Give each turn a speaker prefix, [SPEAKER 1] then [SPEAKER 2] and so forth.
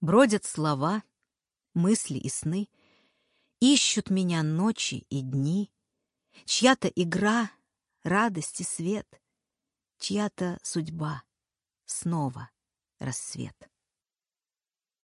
[SPEAKER 1] Бродят слова, мысли и сны, Ищут меня ночи и дни, Чья-то игра, радость и свет, Чья-то судьба, снова рассвет.